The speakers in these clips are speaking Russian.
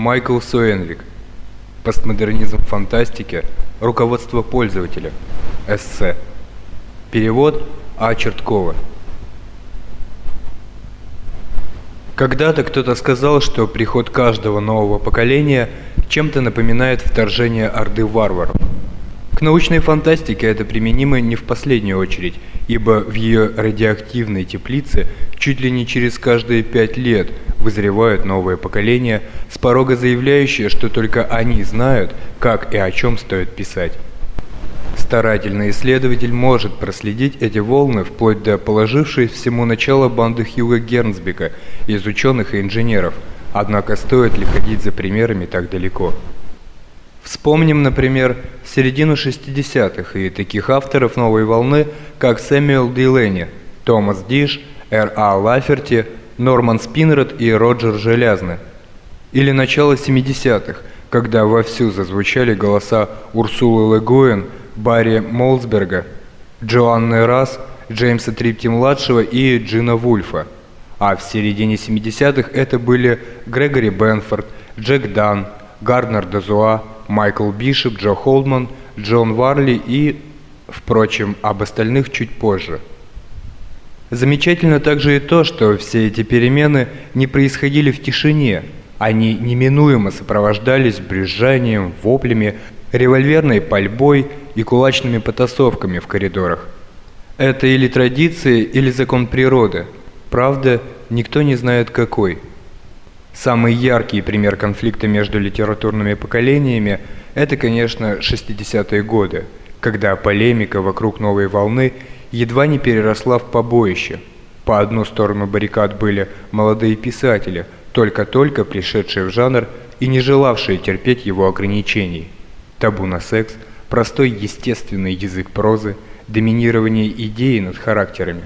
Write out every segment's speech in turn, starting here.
Майкл Суэнвик. Постмодернизм в фантастике. Руководство пользователя. Эссе. Перевод А. Черткова. Когда-то кто-то сказал, что приход каждого нового поколения чем-то напоминает вторжение орды варваров. К научной фантастике это применимо не в последнюю очередь, ибо в ее радиоактивной теплице чуть ли не через каждые пять лет вызревают новые поколения, с порога заявляющие, что только они знают, как и о чем стоит писать. Старательный исследователь может проследить эти волны вплоть до положившей всему начало банды Хьюга Гернсбека из ученых и инженеров, однако стоит ли ходить за примерами так далеко? Вспомним, например, середину 60-х и таких авторов новой волны, как Сэмюэл Дилейни, Томас Диш, Р. А. Лаферти, Норман Спинред и Роджер Желязны. Или начало 70-х, когда вовсю зазвучали голоса Урсулы Легуэн, Барри Молсберга, Джоанны Расс, Джеймса Трипти-младшего и Джина Вульфа. А в середине 70-х это были Грегори Бенфорд, Джек Дан, Гарднер Дезуа, Майкл Бишоп, Джо Холдман, Джон Варли и, впрочем, об остальных чуть позже. Замечательно также и то, что все эти перемены не происходили в тишине, они неминуемо сопровождались брюзжанием, воплями, револьверной пальбой и кулачными потасовками в коридорах. Это или традиции, или закон природы. Правда, никто не знает какой. Самый яркий пример конфликта между литературными поколениями – это, конечно, 60-е годы, когда полемика вокруг новой волны едва не переросла в побоище. По одну сторону баррикад были молодые писатели, только-только пришедшие в жанр и не желавшие терпеть его ограничений – табу на секс, простой естественный язык прозы, доминирование идеи над характерами.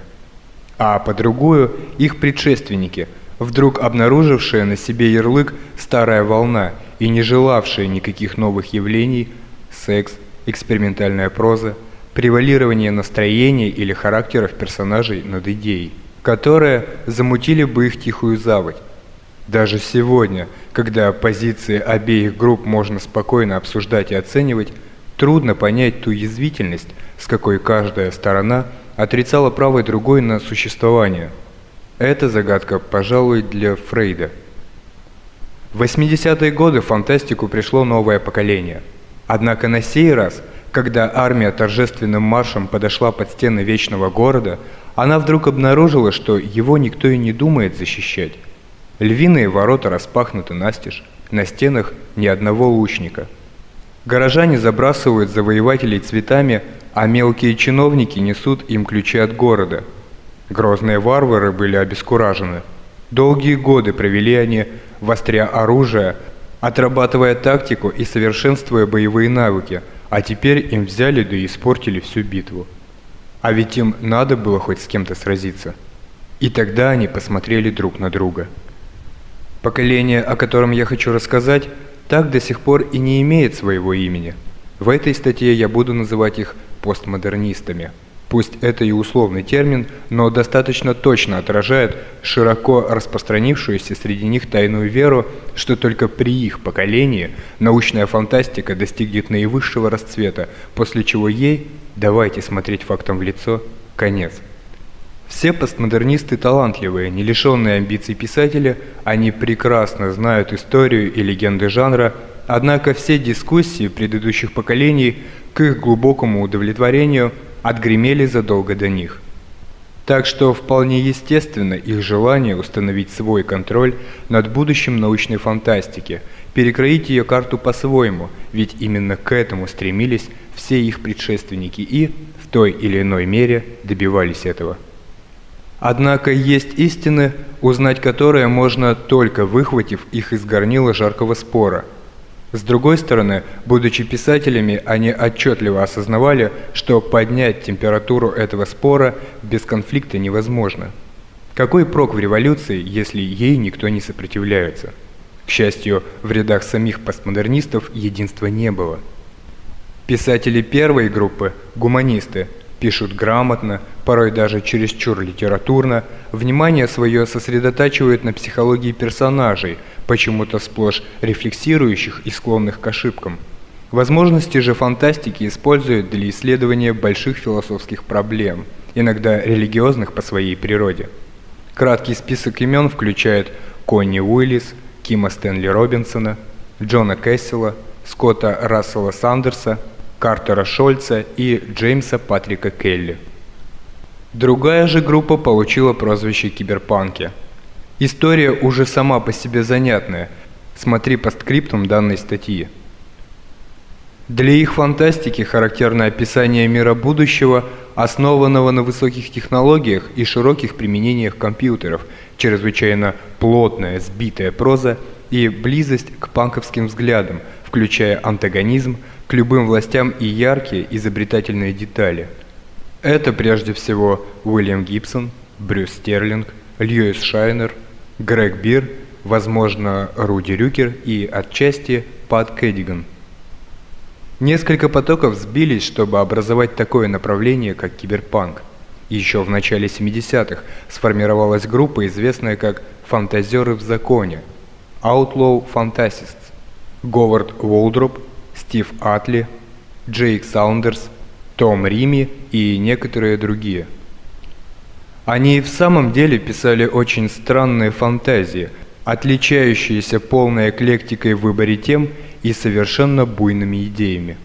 А по другую их предшественники, вдруг обнаружившие на себе ярлык «старая волна» и не желавшие никаких новых явлений, секс, экспериментальная проза, превалирование настроения или характеров персонажей над идеей, которые замутили бы их тихую заводь, даже сегодня, когда позиции обеих групп можно спокойно обсуждать и оценивать, трудно понять ту язвительность, с какой каждая сторона отрицала право другой на существование. Это загадка, пожалуй, для Фрейда. В 80-е годы в фантастику пришло новое поколение. Однако на сей раз, когда армия торжественным маршем подошла под стены Вечного Города, она вдруг обнаружила, что его никто и не думает защищать. Львиные ворота распахнуты настежь, на стенах ни одного лучника. Горожане забрасывают завоевателей цветами, а мелкие чиновники несут им ключи от города. Грозные варвары были обескуражены. Долгие годы провели они, востря оружие, отрабатывая тактику и совершенствуя боевые навыки, а теперь им взяли да и испортили всю битву. А ведь им надо было хоть с кем-то сразиться. И тогда они посмотрели друг на друга. Поколение, о котором я хочу рассказать, так до сих пор и не имеет своего имени. В этой статье я буду называть их постмодернистами. Пусть это и условный термин, но достаточно точно отражает широко распространившуюся среди них тайную веру, что только при их поколении научная фантастика достигнет наивысшего расцвета, после чего ей, давайте смотреть фактам в лицо, конец. Все постмодернисты талантливые, не лишенные амбиций писатели, они прекрасно знают историю и легенды жанра, однако все дискуссии предыдущих поколений к их глубокому удовлетворению отгремели задолго до них. Так что вполне естественно их желание установить свой контроль над будущим научной фантастики, перекроить ее карту по-своему, ведь именно к этому стремились все их предшественники и, в той или иной мере, добивались этого. Однако есть истины, узнать которые можно только выхватив их из горнила жаркого спора. С другой стороны, будучи писателями, они отчетливо осознавали, что поднять температуру этого спора без конфликта невозможно. Какой прок в революции, если ей никто не сопротивляется? К счастью, в рядах самих постмодернистов единства не было. Писатели первой группы, гуманисты, пишут грамотно, порой даже чересчур литературно, внимание свое сосредотачивают на психологии персонажей, почему-то сплошь рефлексирующих и склонных к ошибкам. Возможности же фантастики используют для исследования больших философских проблем, иногда религиозных по своей природе. Краткий список имен включает Конни Уиллис, Кима Стэнли Робинсона, Джона Кессела, Скотта Рассела Сандерса, Картера Шольца и Джеймса Патрика Келли. Другая же группа получила прозвище «Киберпанки». История уже сама по себе занятная. Смотри по скриптам данной статьи. Для их фантастики характерно описание мира будущего, основанного на высоких технологиях и широких применениях компьютеров, чрезвычайно плотная, сбитая проза и близость к панковским взглядам, включая антагонизм к любым властям и яркие изобретательные детали. Это прежде всего Уильям Гибсон, Брюс Стерлинг, Льюис Шайнер, Грег Бир, возможно, Руди Рюкер и отчасти Пат Кэддиган – Несколько потоков сбились, чтобы образовать такое направление, как киберпанк. Еще в начале 70-х сформировалась группа, известная как «Фантазеры в законе» Outlaw Fantasists Говард Уолдроп, Стив Атли, Джейк Саундерс, Том Рими и некоторые другие. Они в самом деле писали очень странные фантазии, отличающиеся полной эклектикой в выборе тем и совершенно буйными идеями.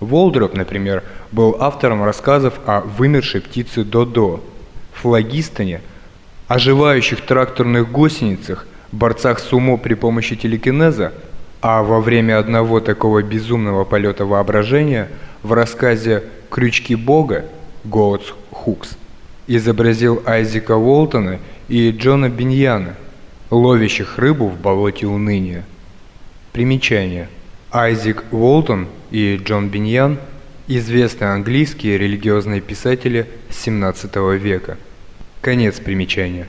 Волдроп, например, был автором рассказов о вымершей птице Додо, флагистоне, оживающих тракторных гусеницах, борцах сумо при помощи телекинеза, а во время одного такого безумного полета воображения в рассказе «Крючки Бога» Гоутс Хукс изобразил Айзека Уолтона и Джона Биньяна, ловящих рыбу в болоте уныния. Примечание. Айзек Уолтон и Джон Биньян – известные английские религиозные писатели XVII века. Конец примечания.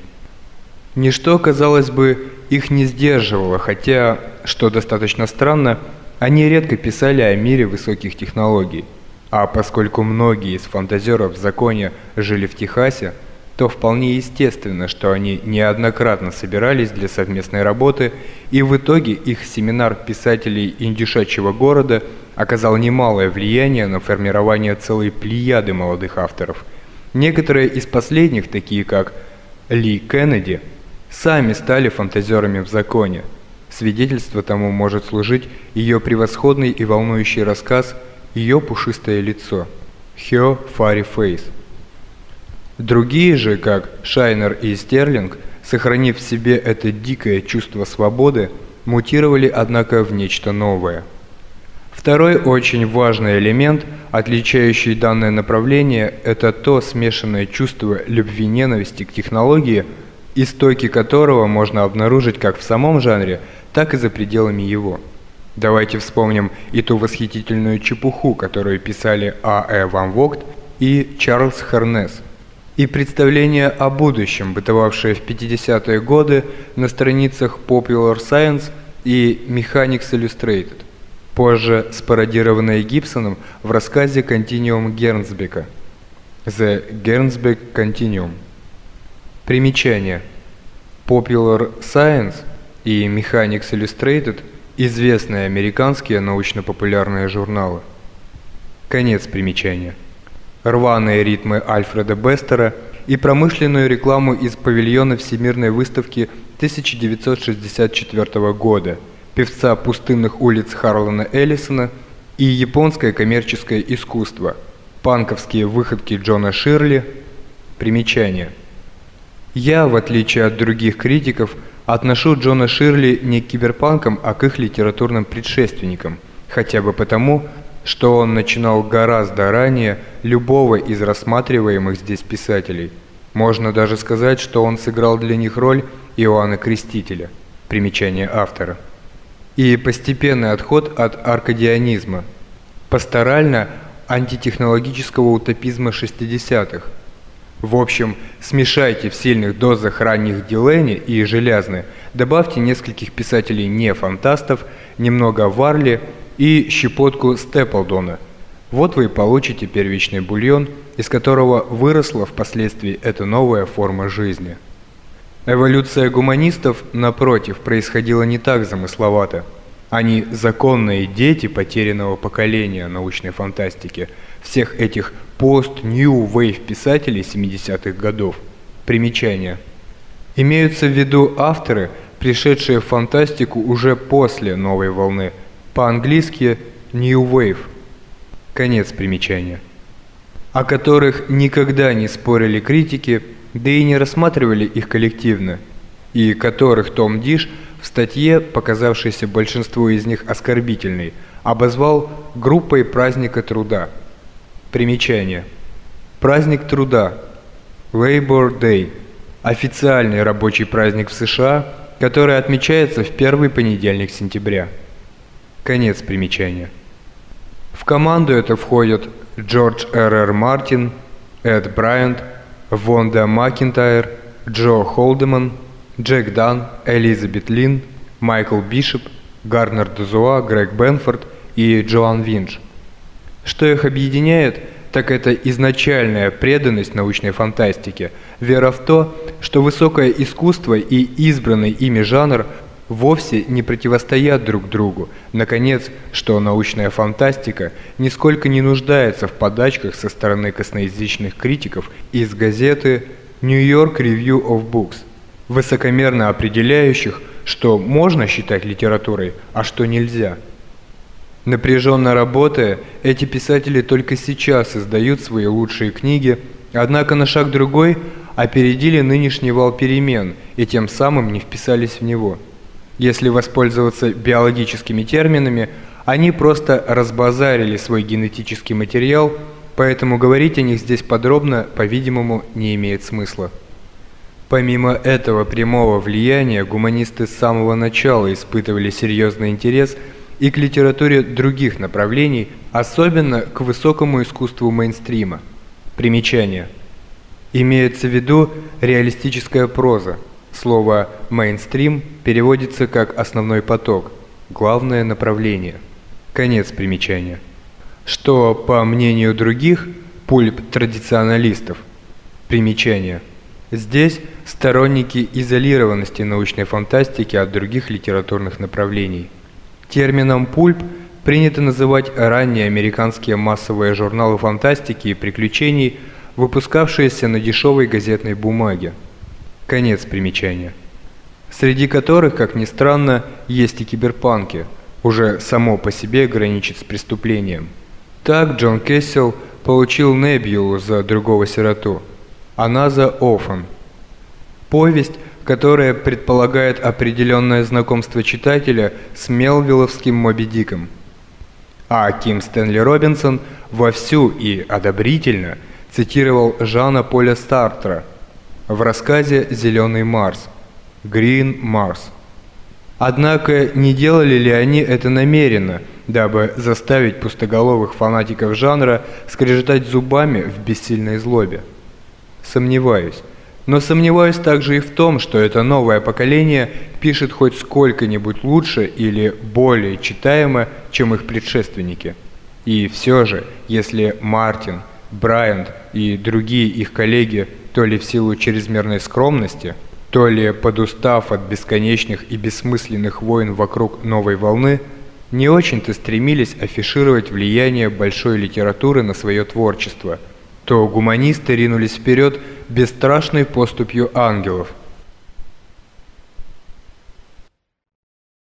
Ничто, казалось бы, их не сдерживало, хотя, что достаточно странно, они редко писали о мире высоких технологий. А поскольку многие из фантазеров в законе жили в Техасе – то вполне естественно, что они неоднократно собирались для совместной работы, и в итоге их семинар писателей индюшачьего города оказал немалое влияние на формирование целой плеяды молодых авторов. Некоторые из последних, такие как Ли Кеннеди, сами стали фантазерами в законе. Свидетельство тому может служить ее превосходный и волнующий рассказ «Ее пушистое лицо» «Her Fairy Face», Другие же, как Шайнер и Стерлинг, сохранив в себе это дикое чувство свободы, мутировали, однако, в нечто новое. Второй очень важный элемент, отличающий данное направление, это то смешанное чувство любви-ненависти к технологии, истоки которого можно обнаружить как в самом жанре, так и за пределами его. Давайте вспомним и ту восхитительную чепуху, которую писали А.Э. Ван Вогт и Чарльз Харнес – и представление о будущем, бытовавшее в 50-е годы на страницах Popular Science и Mechanics Illustrated, позже спародированное Гибсоном в рассказе «Континиум Гернсбека» «The Gernsback Continuum». Примечание. Popular Science и Mechanics Illustrated – известные американские научно-популярные журналы. Конец примечания рваные ритмы Альфреда Бестера и промышленную рекламу из павильона Всемирной выставки 1964 года, певца пустынных улиц Харлана Эллисона и японское коммерческое искусство, панковские выходки Джона Ширли. Примечание. Я, в отличие от других критиков, отношу Джона Ширли не к киберпанкам, а к их литературным предшественникам, хотя бы потому, что он начинал гораздо ранее любого из рассматриваемых здесь писателей. Можно даже сказать, что он сыграл для них роль Иоанна Крестителя. Примечание автора. И постепенный отход от аркадианизма. Пасторально-антитехнологического утопизма 60-х. В общем, смешайте в сильных дозах ранних Дилейни и Желязны, добавьте нескольких писателей не фантастов, немного Варли и щепотку Степлдона. Вот вы и получите первичный бульон из которого выросла впоследствии эта новая форма жизни. Эволюция гуманистов, напротив, происходила не так замысловато. Они законные дети потерянного поколения научной фантастики, всех этих пост-нью вейв писателей 70-х годов. Примечание. Имеются в виду авторы, пришедшие в фантастику уже после новой волны, по-английски New Wave. Конец примечания. О которых никогда не спорили критики, да и не рассматривали их коллективно, и которых Том Диш в статье, показавшейся большинству из них оскорбительной, обозвал группой праздника труда. Примечание. Праздник труда. Labor Day. Официальный рабочий праздник в США, который отмечается в первый понедельник сентября. Конец примечания. В команду это входят Джордж Р. Р. Мартин, Эд Брайант, Вонда Макинтайр, Джо Холдеман, Джек Дан, Элизабет Лин, Майкл Бишоп, Гарнер Дезуа, Грег Бенфорд и Джоан Винч. Что их объединяет, так это изначальная преданность научной фантастике, вера в то, что высокое искусство и избранный ими жанр вовсе не противостоят друг другу. Наконец, что научная фантастика нисколько не нуждается в подачках со стороны косноязычных критиков из газеты New York Review of Books, высокомерно определяющих, что можно считать литературой, а что нельзя. Напряженно работая, эти писатели только сейчас издают свои лучшие книги, однако на шаг другой опередили нынешний вал перемен и тем самым не вписались в него – если воспользоваться биологическими терминами, они просто разбазарили свой генетический материал, поэтому говорить о них здесь подробно, по-видимому, не имеет смысла. Помимо этого прямого влияния, гуманисты с самого начала испытывали серьезный интерес и к литературе других направлений, особенно к высокому искусству мейнстрима. Примечание. Имеется в виду реалистическая проза – Слово «мейнстрим» переводится как «основной поток», «главное направление». Конец примечания. Что, по мнению других, пульп традиционалистов. Примечание. Здесь сторонники изолированности научной фантастики от других литературных направлений. Термином «пульп» принято называть ранние американские массовые журналы фантастики и приключений, выпускавшиеся на дешевой газетной бумаге. Конец примечания. Среди которых, как ни странно, есть и киберпанки, уже само по себе граничит с преступлением. Так Джон Кессел получил Небьюлу за другого сироту, за Офан. Повесть, которая предполагает определенное знакомство читателя с Мелвилловским Моби Диком. А Ким Стэнли Робинсон вовсю и одобрительно цитировал Жана Поля Стартера – в рассказе «Зеленый Марс» «Green Mars». Однако не делали ли они это намеренно, дабы заставить пустоголовых фанатиков жанра скрежетать зубами в бессильной злобе? Сомневаюсь. Но сомневаюсь также и в том, что это новое поколение пишет хоть сколько-нибудь лучше или более читаемо, чем их предшественники. И все же, если Мартин, Брайант и другие их коллеги то ли в силу чрезмерной скромности, то ли подустав от бесконечных и бессмысленных войн вокруг новой волны, не очень-то стремились афишировать влияние большой литературы на свое творчество, то гуманисты ринулись вперед бесстрашной поступью ангелов,